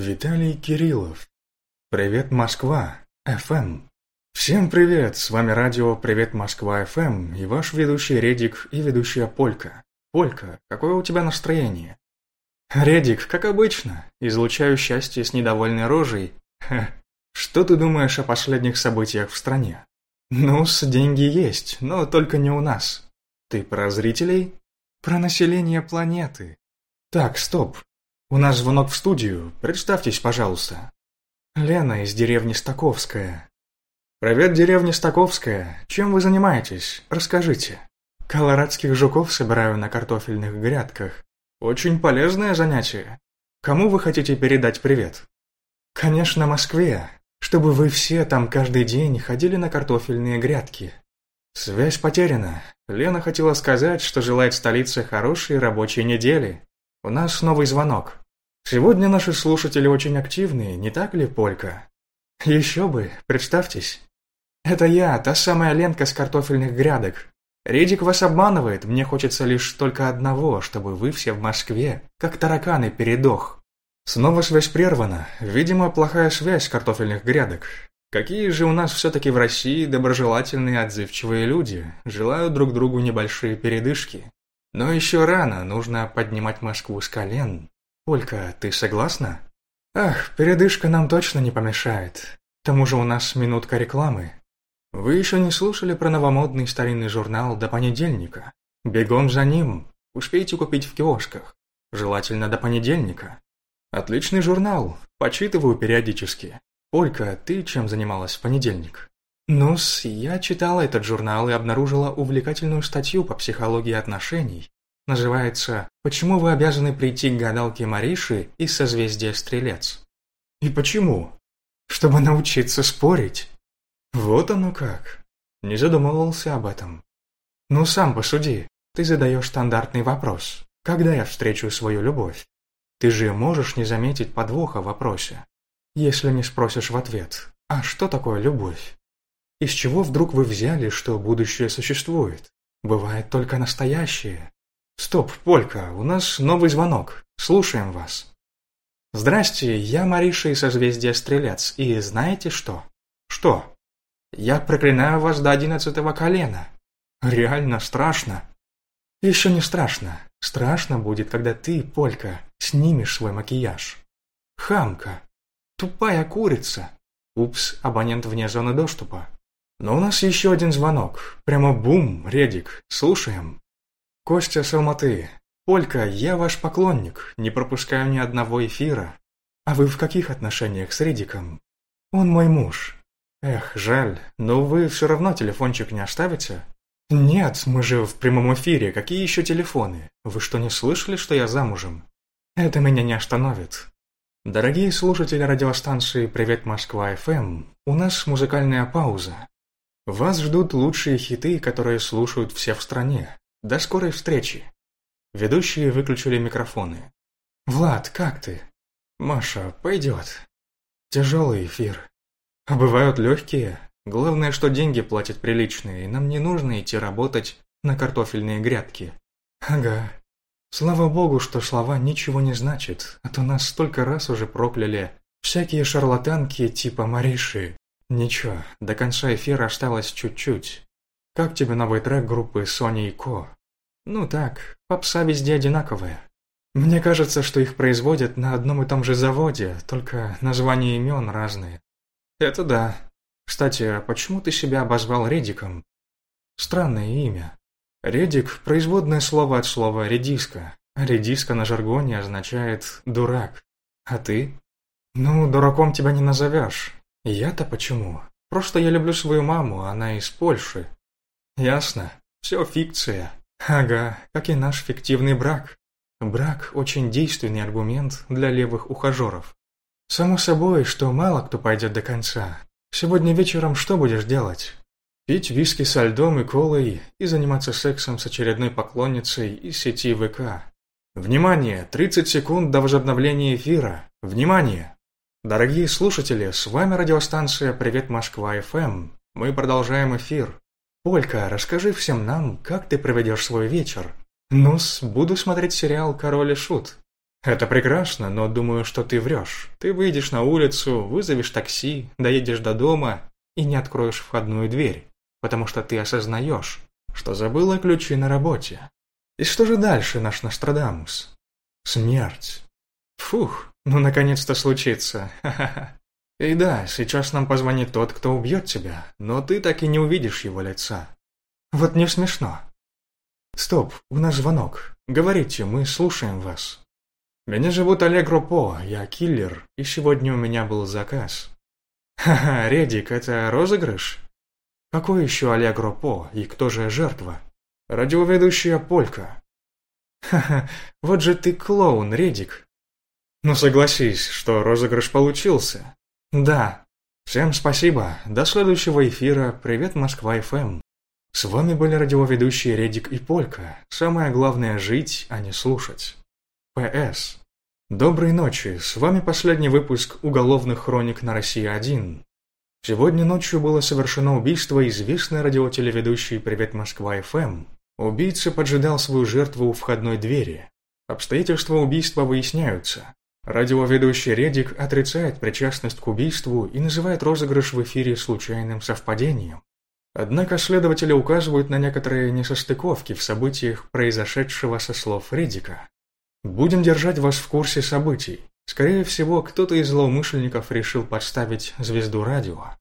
Виталий Кириллов. Привет, Москва. ФМ. Всем привет, с вами радио «Привет, Москва, ФМ» и ваш ведущий Редик и ведущая Полька. Полька, какое у тебя настроение? Редик, как обычно, излучаю счастье с недовольной рожей. Ха, что ты думаешь о последних событиях в стране? ну с деньги есть, но только не у нас. Ты про зрителей? Про население планеты. Так, стоп. У нас звонок в студию. Представьтесь, пожалуйста. Лена из деревни Стаковская. «Привет, деревня Стаковская. Чем вы занимаетесь? Расскажите». «Колорадских жуков собираю на картофельных грядках. Очень полезное занятие. Кому вы хотите передать привет?» «Конечно, Москве. Чтобы вы все там каждый день ходили на картофельные грядки». Связь потеряна. Лена хотела сказать, что желает столице хорошей рабочей недели. У нас новый звонок. Сегодня наши слушатели очень активные, не так ли, Полька? Еще бы, представьтесь. «Это я, та самая Ленка с картофельных грядок. Редик вас обманывает, мне хочется лишь только одного, чтобы вы все в Москве, как тараканы, передох». Снова связь прервана. Видимо, плохая связь картофельных грядок. Какие же у нас все-таки в России доброжелательные отзывчивые люди, желают друг другу небольшие передышки. Но еще рано, нужно поднимать Москву с колен. Олька, ты согласна? Ах, передышка нам точно не помешает. К тому же у нас минутка рекламы. Вы еще не слушали про новомодный старинный журнал до понедельника? Бегом за ним. Успейте купить в киосках. Желательно до понедельника. Отличный журнал. Почитываю периодически. Олька, ты чем занималась в понедельник? Ну-с, я читала этот журнал и обнаружила увлекательную статью по психологии отношений. Называется «Почему вы обязаны прийти к гадалке Мариши из созвездия Стрелец?» И почему? Чтобы научиться спорить. Вот оно как. Не задумывался об этом. Ну, сам посуди. Ты задаешь стандартный вопрос. Когда я встречу свою любовь? Ты же можешь не заметить подвоха в вопросе. Если не спросишь в ответ, а что такое любовь? Из чего вдруг вы взяли, что будущее существует? Бывает только настоящее. Стоп, Полька, у нас новый звонок. Слушаем вас. Здрасте, я Мариша из созвездия Стрелец, и знаете что? Что? Я проклинаю вас до одиннадцатого колена. Реально страшно. Еще не страшно. Страшно будет, когда ты, Полька, снимешь свой макияж. Хамка. Тупая курица. Упс, абонент вне зоны доступа. Но у нас еще один звонок. Прямо бум, Редик. Слушаем. Костя с Алматы. Полька, я ваш поклонник. Не пропускаю ни одного эфира. А вы в каких отношениях с Редиком? Он мой муж. Эх, жаль, но вы все равно телефончик не оставите? Нет, мы же в прямом эфире, какие еще телефоны? Вы что, не слышали, что я замужем? Это меня не остановит. Дорогие слушатели радиостанции «Привет, Москва, ФМ», у нас музыкальная пауза. Вас ждут лучшие хиты, которые слушают все в стране. До скорой встречи. Ведущие выключили микрофоны. «Влад, как ты?» «Маша, пойдет». «Тяжелый эфир. А бывают легкие. Главное, что деньги платят приличные, и нам не нужно идти работать на картофельные грядки. Ага. Слава богу, что слова ничего не значат, а то нас столько раз уже прокляли всякие шарлатанки типа Мариши. Ничего, до конца эфира осталось чуть-чуть. Как тебе новый трек группы Sony и Ко? Ну так, попса везде одинаковая. Мне кажется, что их производят на одном и том же заводе, только названия имен разные. Это да. Кстати, а почему ты себя обозвал Редиком? Странное имя. Редик – производное слово от слова «редиска», редиска на жаргоне означает «дурак». А ты? Ну, дураком тебя не назовешь. Я-то почему? Просто я люблю свою маму, она из Польши. Ясно. Все фикция. Ага, как и наш фиктивный брак. Брак – очень действенный аргумент для левых ухажеров. Само собой, что мало кто пойдет до конца. Сегодня вечером что будешь делать? Пить виски со льдом и колой и заниматься сексом с очередной поклонницей из сети ВК. Внимание! 30 секунд до возобновления эфира. Внимание! Дорогие слушатели, с вами радиостанция «Привет, Москва, ФМ». Мы продолжаем эфир. Полька, расскажи всем нам, как ты проведешь свой вечер. Ну-с, буду смотреть сериал «Король и Шут». Это прекрасно, но думаю, что ты врешь. Ты выйдешь на улицу, вызовешь такси, доедешь до дома и не откроешь входную дверь, потому что ты осознаешь, что забыла ключи на работе. И что же дальше, наш Нострадамус? Смерть. Фух, ну наконец-то случится. Ха-ха-ха. И да, сейчас нам позвонит тот, кто убьет тебя, но ты так и не увидишь его лица. Вот не смешно. Стоп, у нас звонок. Говорите, мы слушаем вас. Меня зовут Олег Ропо, я киллер, и сегодня у меня был заказ. Ха-ха, Редик, это розыгрыш? Какой еще Олег Ропо, и кто же жертва? Радиоведущая Полька. Ха-ха, вот же ты клоун, Редик. Ну согласись, что розыгрыш получился. Да. Всем спасибо. До следующего эфира. Привет, Москва-ФМ. С вами были радиоведущие Редик и Полька. Самое главное жить, а не слушать. П.С. Доброй ночи, с вами последний выпуск «Уголовных хроник на России-1». Сегодня ночью было совершено убийство известной радиотелеведущей «Привет, Москва-ФМ». Убийца поджидал свою жертву у входной двери. Обстоятельства убийства выясняются. Радиоведущий Редик отрицает причастность к убийству и называет розыгрыш в эфире случайным совпадением. Однако следователи указывают на некоторые несостыковки в событиях, произошедшего со слов Редика. Будем держать вас в курсе событий. Скорее всего, кто-то из злоумышленников решил подставить звезду радио.